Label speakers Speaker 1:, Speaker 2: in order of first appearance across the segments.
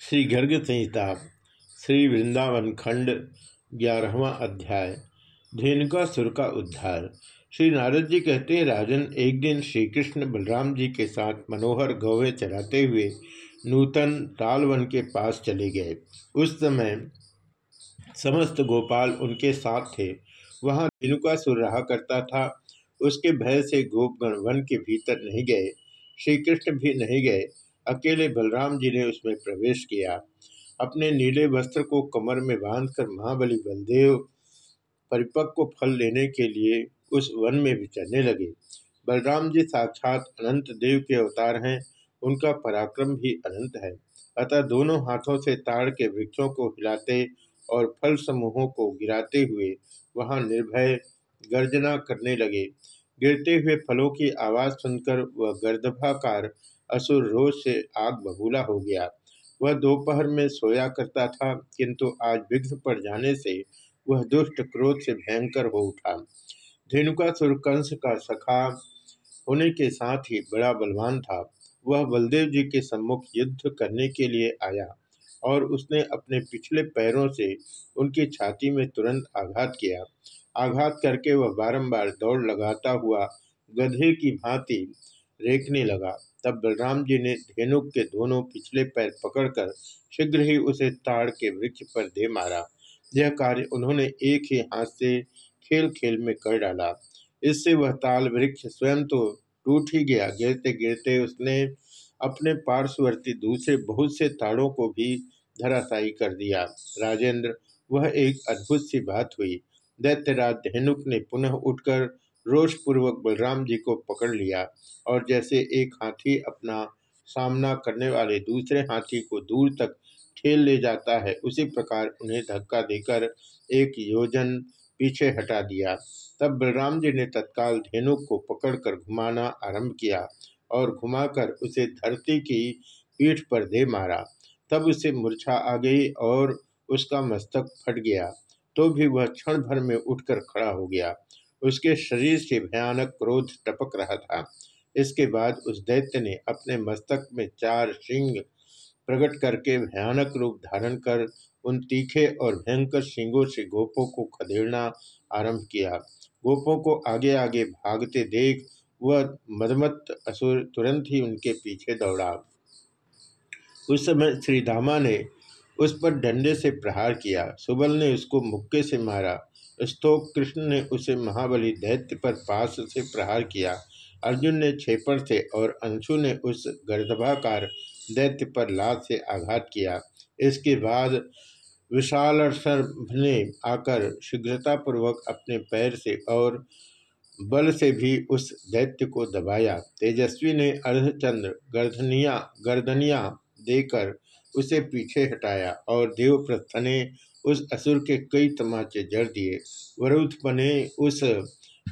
Speaker 1: श्री गर्ग संहिता श्री वृंदावन खंड ग्यारहवा अध्याय धेनुकासुर का उद्धार। श्री नारद जी कहते हैं, राजन, एक दिन श्री कृष्ण बलराम जी के साथ मनोहर गौवे चराते हुए नूतन तालवन के पास चले गए। उस समय समस्त गोपाल उनके साथ थे। वहाँ धेनुकासुर रहा करता था। उसके भय से गोपगण वन के भीतर नहीं गए। श्री कृष्ण भी नहीं गए। अकेले बलराम जी ने उसमें प्रवेश किया। अपने नीले वस्त्र को कमर में बांधकर महाबली बलदेव परिपक्व फल लेने के लिए उस वन में विचरने लगे। बलराम जी साक्षात अनंत देव के अवतार हैं। उनका पराक्रम भी अनंत है। अतः दोनों हाथों से ताड़ के वृक्षों को हिलाते और फल समूहों को गिराते हुए वहाँ निर्भय गर्जना करने लगे। गिरते हुए फलों की आवाज़ सुनकर वह गर्दभाकार असुर रोज से आग बबूला हो गया। वह दोपहर में सोया करता था, किंतु आज विघ्न पड़ जाने से वह दुष्ट क्रोध से भयंकर हो उठा। धेनुकासुर कंस का सखा होने के साथ ही बड़ा बलवान था। वह बलदेव जी के सम्मुख युद्ध करने के लिए आया और उसने अपने पिछले पैरों से उनकी छाती में तुरंत आघात किया। आघात करके वह बारंबार दौड़ लगाता हुआ गधे की भांति रेखने लगा। तब बलराम जी ने धेनुक के दोनों पिछले पैर पकड़कर शीघ्र ही उसे ताड़ के वृक्ष पर दे मारा। यह कार्य उन्होंने एक ही हाथ से खेल खेल में कर डाला। इससे वह ताल वृक्ष स्वयं तो टूट ही गया। गिरते गिरते उसने अपने पार्श्ववर्ती दूसरे बहुत से ताड़ों को भी धराशायी कर दिया। राजेंद्र, वह एक अद्भुत सी बात हुई। दैत्यराज धेनुक ने पुनः उठकर रोषपूर्वक बलराम जी को पकड़ लिया और जैसे एक हाथी अपना सामना करने वाले दूसरे हाथी को दूर तक ठेल ले जाता है, उसी प्रकार उन्हें धक्का देकर एक योजन पीछे हटा दिया। तब बलराम जी ने तत्काल धेनुक को पकड़कर घुमाना आरंभ किया और घुमाकर उसे धरती की पीठ पर दे मारा। तब उसे मूर्छा आ गई और उसका मस्तक फट गया। तो भी वह क्षण भर में उठकर खड़ा हो गया। उसके शरीर से भयानक क्रोध टपक रहा था। इसके बाद उस दैत्य ने अपने मस्तक में चार सिंह प्रकट करके भयानक रूप धारण कर उन तीखे और भयंकर सिंगों से गोपों को खदेड़ना आरंभ किया। गोपों को आगे आगे भागते देख वह मदमत असुर तुरंत ही उनके पीछे दौड़ा। उस समय श्री दामा ने उस पर डंडे से प्रहार किया। सुबल ने उसको मुक्के से मारा। स्तोक कृष्ण ने उसे महाबली दैत्य पर पास से प्रहार किया। अर्जुन ने छेपड़ से और अंशु ने उस गर्दभाकार दैत्य पर लात से आघात किया। इसके बाद विशाल ने आकर शीघ्रतापूर्वक अपने पैर से और बल से भी उस दैत्य को दबाया। तेजस्वी ने अर्धचंद्र गर्धनिया गर्दनिया देकर उसे पीछे हटाया और देवप्रस्थ ने उस असुर के कई तमाचे जड़ दिए। बने उस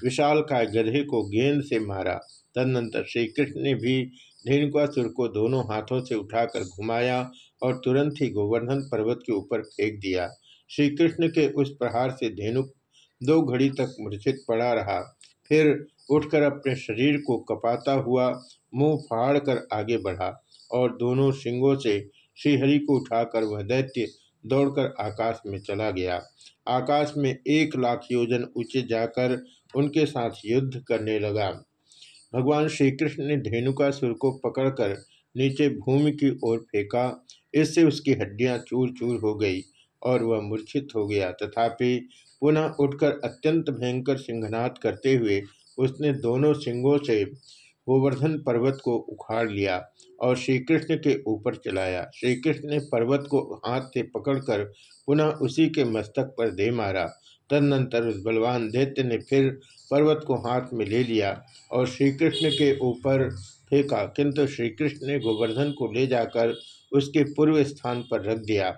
Speaker 1: विशाल का गधे को गेंद से मारा। तदनंतर श्री कृष्ण ने भी धेनुकासुर को दोनों हाथों से उठाकर घुमाया और तुरंत ही गोवर्धन पर्वत के ऊपर फेंक दिया। श्री कृष्ण के उस प्रहार से धेनुक दो घड़ी तक मूर्छित पड़ा रहा। फिर उठकर अपने शरीर को कपाता हुआ मुँह फाड़ कर आगे बढ़ा और दोनों सिंगों से श्रीहरि को उठाकर वह दैत्य दौड़कर आकाश में चला गया। आकाश में एक लाख योजन ऊँचे जाकर उनके साथ युद्ध करने लगा। भगवान श्री कृष्ण ने धेनुकासुर को पकड़कर नीचे भूमि की ओर फेंका। इससे उसकी हड्डियाँ चूर चूर हो गई और वह मूर्छित हो गया। तथापि पुनः उठकर अत्यंत भयंकर सिंहनाथ करते हुए उसने दोनों सिंगों से गोवर्धन पर्वत को उखाड़ लिया और श्री कृष्ण के ऊपर चलाया। श्री कृष्ण ने पर्वत को हाथ से पकड़कर पुनः उसी के मस्तक पर दे मारा। तदनंतर उस बलवान दैत्य ने फिर पर्वत को हाथ में ले लिया और श्री कृष्ण के ऊपर फेंका। किंतु श्री कृष्ण ने गोवर्धन को ले जाकर उसके पूर्व स्थान पर रख दिया।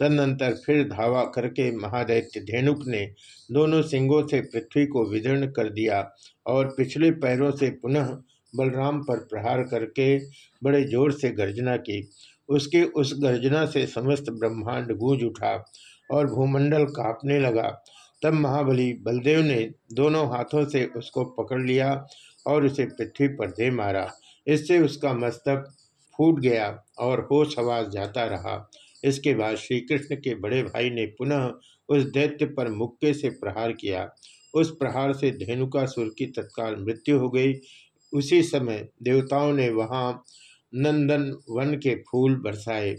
Speaker 1: तदनंतर फिर धावा करके महादैत्य धेनुक ने दोनों सिंगों से पृथ्वी को विदीर्ण कर दिया और पिछले पैरों से पुनः बलराम पर प्रहार करके बड़े ज़ोर से गर्जना की। उसके उस गर्जना से समस्त ब्रह्मांड गूंज उठा और भूमंडल कांपने लगा। तब महाबली बलदेव ने दोनों हाथों से उसको पकड़ लिया और उसे पृथ्वी पर दे मारा। इससे उसका मस्तक फूट गया और होश आवाज़ जाता रहा। इसके बाद श्री कृष्ण के बड़े भाई ने पुनः उस दैत्य पर मुक्के से प्रहार किया। उस प्रहार से धेनुकासुर की तत्काल मृत्यु हो गई उसी समय देवताओं ने वहाँ नंदन वन के फूल बरसाए।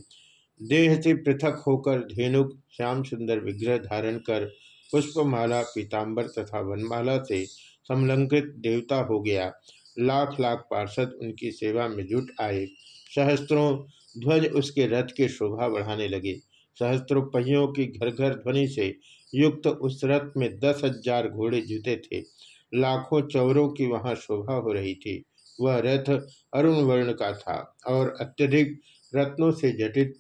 Speaker 1: देह से पृथक होकर धेनुक श्याम सुंदर विग्रह धारण कर पुष्पमाला पीताम्बर तथा वनमाला से समलंकृत देवता हो गया। लाख लाख पार्षद उनकी सेवा में जुट आए। सहस्त्रों ध्वज उसके रथ की शोभा बढ़ाने लगे। सहस्त्रों पहियों की घर घर ध्वनि से युक्त उस रथ में दस हज़ार घोड़े जुते थे। लाखों चौरों की वहाँ शोभा हो रही थी। वह रथ अरुण वर्ण का था और अत्यधिक रत्नों से जटित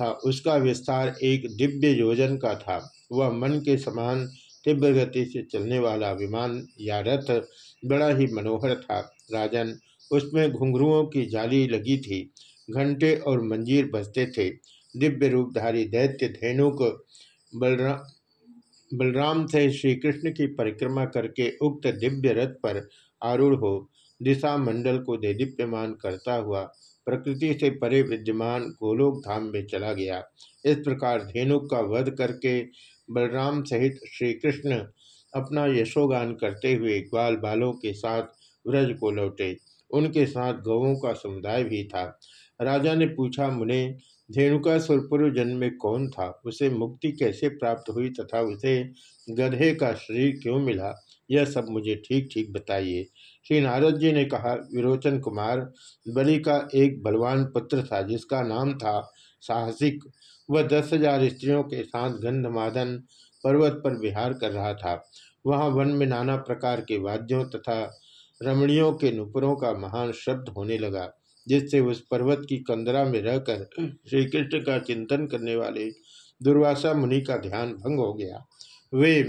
Speaker 1: था। उसका विस्तार एक दिव्य योजन का था। वह मन के समान तीव्र गति से चलने वाला विमान या रथ बड़ा ही मनोहर था। राजन, उसमें घुंघरुओं की जाली लगी थी। घंटे और मंजीर बजते थे। दिव्य रूपधारी दैत्य धेनुक बलराम बलराम से श्री कृष्ण की परिक्रमा करके उक्त दिव्य रथ पर आरूढ़ हो दिशा मंडल को दे देदीप्यमान करता हुआ प्रकृति से परे विद्यमान गोलोक धाम में चला गया। इस प्रकार धेनुक का वध करके बलराम सहित श्री कृष्ण अपना यशोगान करते हुए ग्वाल बालों के साथ व्रज को लौटे। उनके साथ गौों का समुदाय भी था। राजा ने पूछा, मुने धेनुका पूर्व जन्म में कौन था? उसे मुक्ति कैसे प्राप्त हुई तथा उसे गधे का शरीर क्यों मिला? यह सब मुझे ठीक ठीक बताइए। श्री नारद जी ने कहा, विरोचन कुमार, बलि का एक बलवान पुत्र था जिसका नाम था साहसिक। वह दस हज़ार स्त्रियों के साथ गंधमादन पर्वत पर विहार कर रहा था। वहाँ वन में नाना प्रकार के वाद्यों तथा रमणियों के नुपुरों का महान शब्द होने लगा। जिससे उस पर्वत की कंदरा में रहकर श्री कृष्ण का चिंतन करने वाले दुर्वासा मुनि का ध्यान भंग हो गया। वे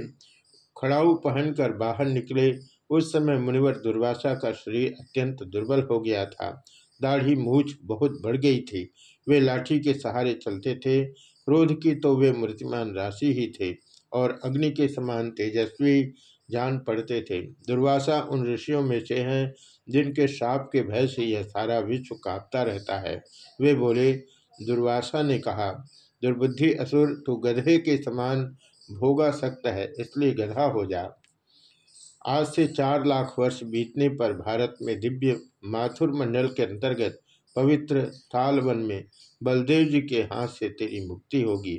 Speaker 1: खड़ाऊ पहनकर बाहर निकले। उस समय मुनिवर दुर्वासा का शरीर अत्यंत दुर्बल हो गया था। दाढ़ी मूछ बहुत बढ़ गई थी। वे लाठी के सहारे चलते थे। क्रोध की तो वे मूर्तिमान राशि ही थे और अग्नि के समान तेजस्वी जान पड़ते थे। दुर्वासा उन ऋषियों में से हैं जिनके शाप के भय से यह सारा विश्व कांपता रहता है। वे बोले, दुर्वासा ने कहा, दुर्बुद्धि असुर तो गधे के समान भोगा सकता है, इसलिए गधा हो जा। आज से चार लाख वर्ष बीतने पर भारत में दिव्य माथुर मंडल के अंतर्गत पवित्र तालवन में बलदेव जी के हाथ से तेरी मुक्ति होगी।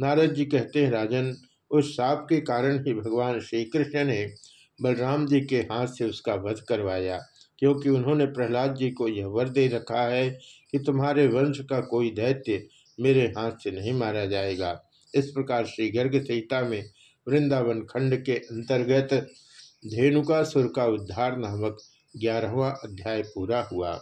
Speaker 1: नारद जी कहते हैं, राजन, उस साप के कारण ही भगवान श्री कृष्ण ने बलराम जी के हाथ से उसका वध करवाया। क्योंकि उन्होंने प्रहलाद जी को यह वर दे रखा है कि तुम्हारे वंश का कोई दैत्य मेरे हाथ से नहीं मारा जाएगा। इस प्रकार श्री गर्ग सहिता में वृंदावन खंड के अंतर्गत धेनुका सुर का उद्धार नामक ग्यारहवा अध्याय पूरा हुआ।